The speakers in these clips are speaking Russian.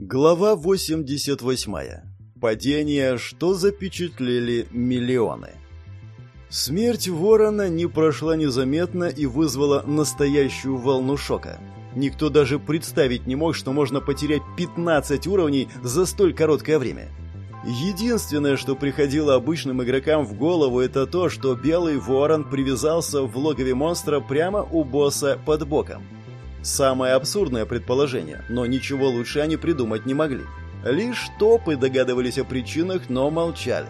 Глава 88. Падение, что запечатлели миллионы. Смерть Ворона не прошла незаметно и вызвала настоящую волну шока. Никто даже представить не мог, что можно потерять 15 уровней за столь короткое время. Единственное, что приходило обычным игрокам в голову, это то, что Белый Ворон привязался в логове монстра прямо у босса под боком. Самое абсурдное предположение, но ничего лучше они придумать не могли. Лишь топы догадывались о причинах, но молчали.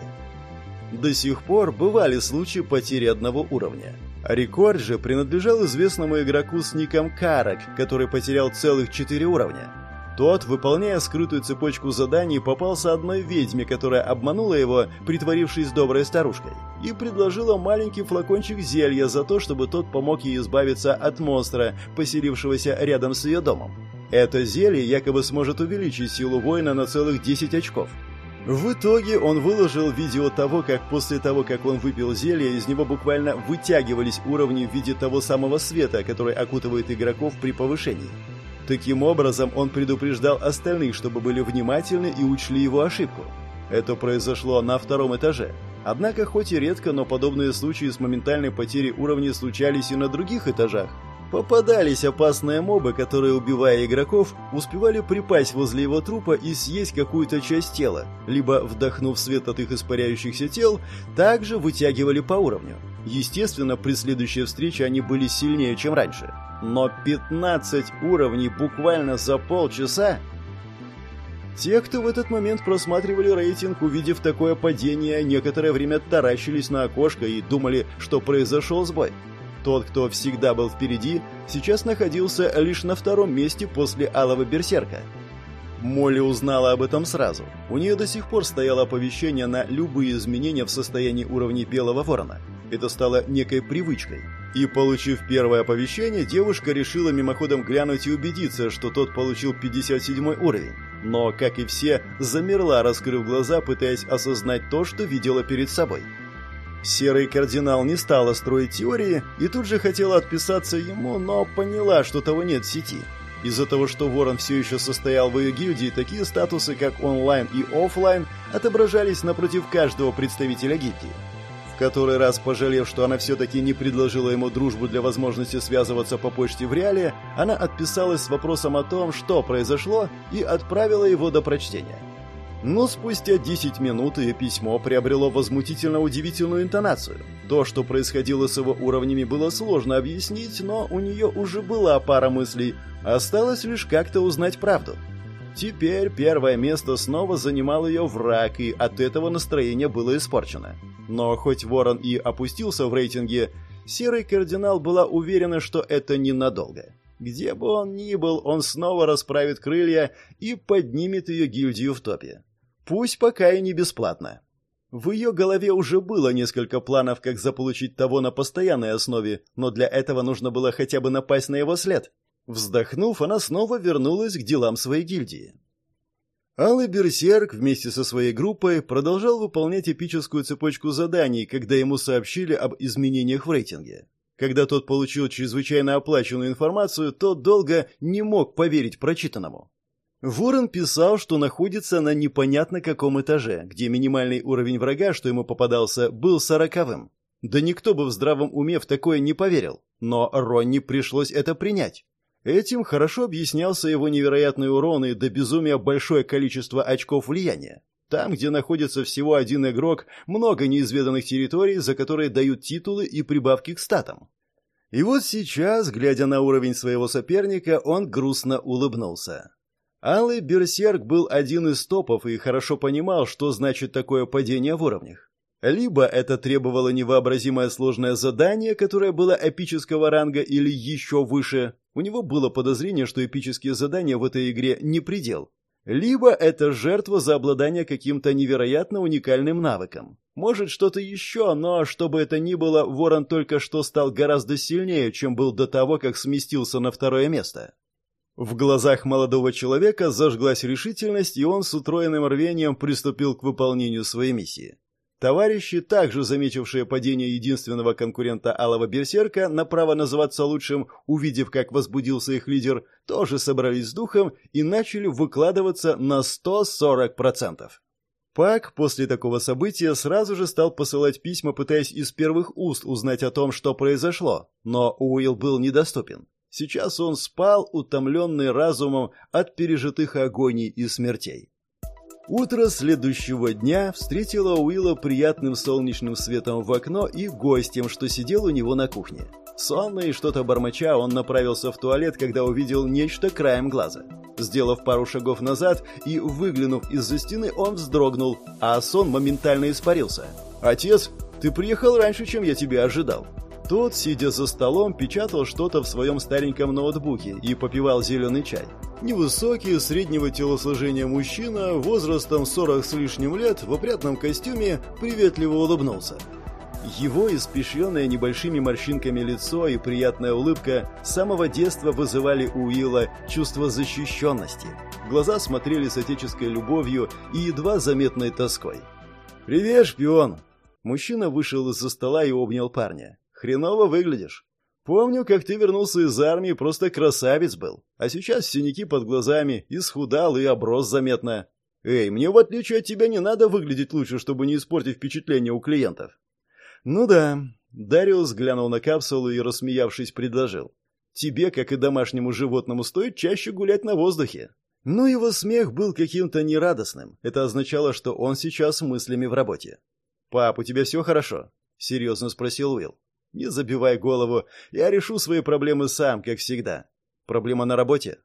До сих пор бывали случаи потери одного уровня. Рекорд же принадлежал известному игроку с ником Карак, который потерял целых четыре уровня. Тот, выполняя скрытую цепочку заданий, попался одной ведьме, которая обманула его, притворившись доброй старушкой, и предложила маленький флакончик зелья за то, чтобы тот помог ей избавиться от монстра, поселившегося рядом с ее домом. Это зелье якобы сможет увеличить силу воина на целых 10 очков. В итоге он выложил видео того, как после того, как он выпил зелье, из него буквально вытягивались уровни в виде того самого света, который окутывает игроков при повышении. Таким образом, он предупреждал остальных, чтобы были внимательны и учли его ошибку. Это произошло на втором этаже. Однако, хоть и редко, но подобные случаи с моментальной потерей уровня случались и на других этажах. Попадались опасные мобы, которые, убивая игроков, успевали припасть возле его трупа и съесть какую-то часть тела, либо, вдохнув свет от их испаряющихся тел, также вытягивали по уровню. Естественно, при следующей встрече они были сильнее, чем раньше. Но 15 уровней буквально за полчаса? Те, кто в этот момент просматривали рейтинг, увидев такое падение, некоторое время таращились на окошко и думали, что произошел сбой. Тот, кто всегда был впереди, сейчас находился лишь на втором месте после Алого Берсерка. Молли узнала об этом сразу. У нее до сих пор стояло оповещение на любые изменения в состоянии уровней Белого Ворона. Это стало некой привычкой. И, получив первое оповещение, девушка решила мимоходом глянуть и убедиться, что тот получил 57 уровень. Но, как и все, замерла, раскрыв глаза, пытаясь осознать то, что видела перед собой. Серый кардинал не стала строить теории и тут же хотела отписаться ему, но поняла, что того нет в сети. Из-за того, что Ворон все еще состоял в ее гильдии, такие статусы, как онлайн и офлайн, отображались напротив каждого представителя гильдии который раз пожалев, что она все-таки не предложила ему дружбу для возможности связываться по почте в реале, она отписалась с вопросом о том, что произошло, и отправила его до прочтения. Но спустя 10 минут ее письмо приобрело возмутительно удивительную интонацию. То, что происходило с его уровнями, было сложно объяснить, но у нее уже была пара мыслей. Осталось лишь как-то узнать правду. Теперь первое место снова занимал ее враг, и от этого настроение было испорчено. Но хоть Ворон и опустился в рейтинге, Серый Кардинал была уверена, что это ненадолго. Где бы он ни был, он снова расправит крылья и поднимет ее гильдию в топе. Пусть пока и не бесплатно. В ее голове уже было несколько планов, как заполучить того на постоянной основе, но для этого нужно было хотя бы напасть на его след. Вздохнув, она снова вернулась к делам своей гильдии. Алый Берсерк вместе со своей группой продолжал выполнять эпическую цепочку заданий, когда ему сообщили об изменениях в рейтинге. Когда тот получил чрезвычайно оплаченную информацию, тот долго не мог поверить прочитанному. Ворон писал, что находится на непонятно каком этаже, где минимальный уровень врага, что ему попадался, был сороковым. Да никто бы в здравом уме в такое не поверил, но Ронни пришлось это принять. Этим хорошо объяснялся его невероятный урон и до безумия большое количество очков влияния. Там, где находится всего один игрок, много неизведанных территорий, за которые дают титулы и прибавки к статам. И вот сейчас, глядя на уровень своего соперника, он грустно улыбнулся. Алый Берсерк был один из топов и хорошо понимал, что значит такое падение в уровнях. Либо это требовало невообразимое сложное задание, которое было эпического ранга или еще выше. У него было подозрение, что эпические задания в этой игре не предел. Либо это жертва за обладание каким-то невероятно уникальным навыком. Может, что-то еще, но, что бы это ни было, Ворон только что стал гораздо сильнее, чем был до того, как сместился на второе место. В глазах молодого человека зажглась решительность, и он с утроенным рвением приступил к выполнению своей миссии. Товарищи, также заметившие падение единственного конкурента Алого Берсерка на право называться лучшим, увидев, как возбудился их лидер, тоже собрались с духом и начали выкладываться на 140%. Пак после такого события сразу же стал посылать письма, пытаясь из первых уст узнать о том, что произошло, но Уилл был недоступен. Сейчас он спал, утомленный разумом от пережитых агоний и смертей. Утро следующего дня встретило Уилла приятным солнечным светом в окно и гостем, что сидел у него на кухне. Сонный и что-то бормоча, он направился в туалет, когда увидел нечто краем глаза. Сделав пару шагов назад и выглянув из-за стены, он вздрогнул, а сон моментально испарился. «Отец, ты приехал раньше, чем я тебя ожидал». Тот, сидя за столом, печатал что-то в своем стареньком ноутбуке и попивал зеленый чай. Невысокий, среднего телосложения мужчина, возрастом 40 с лишним лет, в опрятном костюме, приветливо улыбнулся. Его испещренное небольшими морщинками лицо и приятная улыбка с самого детства вызывали у Уилла чувство защищенности. Глаза смотрели с отеческой любовью и едва заметной тоской. «Привет, шпион!» Мужчина вышел из-за стола и обнял парня. Хреново выглядишь. Помню, как ты вернулся из армии, просто красавец был. А сейчас синяки под глазами, исхудал и оброс заметно. Эй, мне в отличие от тебя не надо выглядеть лучше, чтобы не испортить впечатление у клиентов. Ну да. Дариус глянул на капсулу и, рассмеявшись, предложил. Тебе, как и домашнему животному, стоит чаще гулять на воздухе. Но его смех был каким-то нерадостным. Это означало, что он сейчас мыслями в работе. «Пап, у тебя все хорошо?» — серьезно спросил Уилл. Не забивай голову, я решу свои проблемы сам, как всегда. Проблема на работе?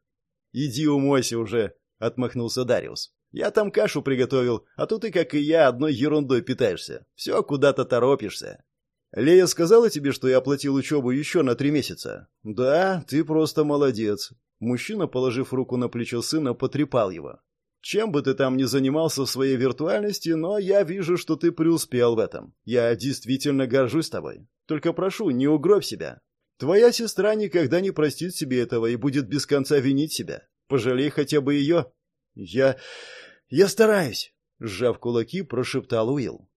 Иди умойся уже, отмахнулся Дариус. Я там кашу приготовил, а тут ты, как и я, одной ерундой питаешься. Все куда-то торопишься. Лея сказала тебе, что я оплатил учебу еще на три месяца? Да, ты просто молодец. Мужчина, положив руку на плечо сына, потрепал его. Чем бы ты там ни занимался в своей виртуальности, но я вижу, что ты преуспел в этом. Я действительно горжусь тобой. Только прошу, не угробь себя. Твоя сестра никогда не простит себе этого и будет без конца винить себя. Пожалей хотя бы ее. Я... я стараюсь, сжав кулаки, прошептал Уилл.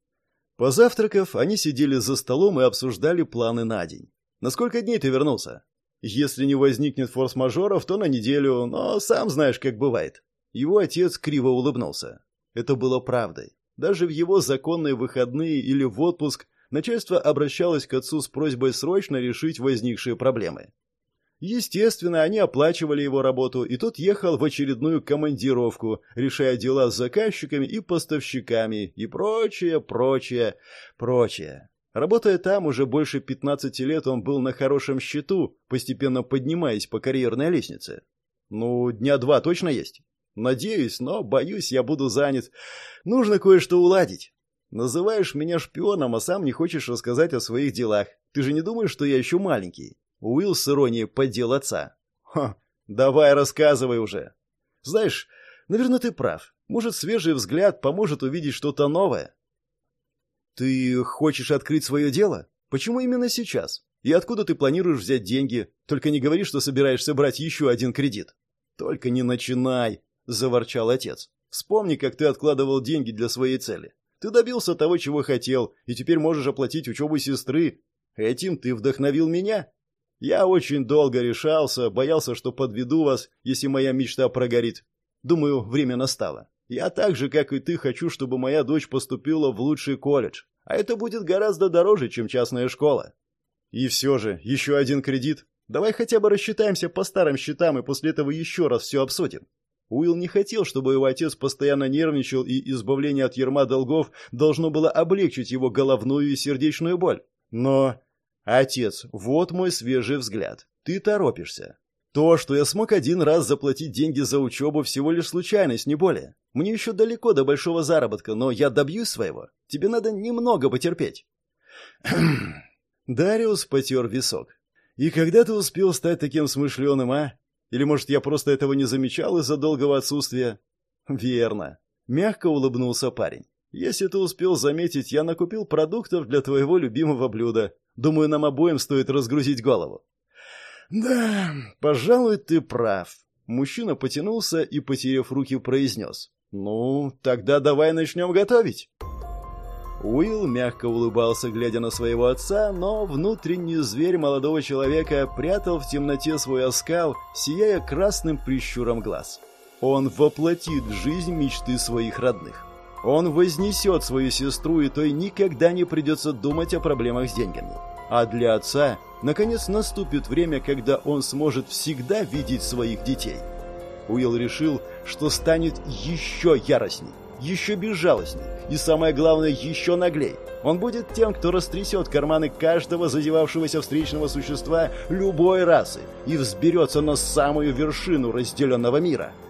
Позавтракав, они сидели за столом и обсуждали планы на день. На сколько дней ты вернулся? Если не возникнет форс-мажоров, то на неделю, но сам знаешь, как бывает. Его отец криво улыбнулся. Это было правдой. Даже в его законные выходные или в отпуск начальство обращалось к отцу с просьбой срочно решить возникшие проблемы. Естественно, они оплачивали его работу, и тот ехал в очередную командировку, решая дела с заказчиками и поставщиками и прочее, прочее, прочее. Работая там уже больше 15 лет, он был на хорошем счету, постепенно поднимаясь по карьерной лестнице. Ну, дня два точно есть. Надеюсь, но боюсь, я буду занят. Нужно кое-что уладить. Называешь меня шпионом, а сам не хочешь рассказать о своих делах. Ты же не думаешь, что я еще маленький? Уилл с иронией поддел отца. Ха, давай рассказывай уже. Знаешь, наверное, ты прав. Может, свежий взгляд поможет увидеть что-то новое. Ты хочешь открыть свое дело? Почему именно сейчас? И откуда ты планируешь взять деньги? Только не говори, что собираешься брать еще один кредит. Только не начинай, заворчал отец. Вспомни, как ты откладывал деньги для своей цели. Ты добился того, чего хотел, и теперь можешь оплатить учебу сестры. Этим ты вдохновил меня. Я очень долго решался, боялся, что подведу вас, если моя мечта прогорит. Думаю, время настало. Я так же, как и ты, хочу, чтобы моя дочь поступила в лучший колледж. А это будет гораздо дороже, чем частная школа. И все же, еще один кредит. Давай хотя бы рассчитаемся по старым счетам и после этого еще раз все обсудим. Уилл не хотел, чтобы его отец постоянно нервничал, и избавление от ерма долгов должно было облегчить его головную и сердечную боль. Но... Отец, вот мой свежий взгляд. Ты торопишься. То, что я смог один раз заплатить деньги за учебу, всего лишь случайность, не более. Мне еще далеко до большого заработка, но я добьюсь своего. Тебе надо немного потерпеть. Дариус потер висок. И когда ты успел стать таким смышленым, а? Или, может, я просто этого не замечал из-за долгого отсутствия? Верно. Мягко улыбнулся парень. Если ты успел заметить, я накупил продуктов для твоего любимого блюда. Думаю, нам обоим стоит разгрузить голову. Да, пожалуй, ты прав. Мужчина потянулся и, потеряв руки, произнес. Ну, тогда давай начнем готовить. Уилл мягко улыбался, глядя на своего отца, но внутренний зверь молодого человека прятал в темноте свой оскал, сияя красным прищуром глаз. Он воплотит в жизнь мечты своих родных. Он вознесет свою сестру, и той никогда не придется думать о проблемах с деньгами. А для отца, наконец, наступит время, когда он сможет всегда видеть своих детей. Уилл решил, что станет еще яростней еще безжалостней и, самое главное, еще наглей. Он будет тем, кто растрясет карманы каждого зазевавшегося встречного существа любой расы и взберется на самую вершину разделенного мира –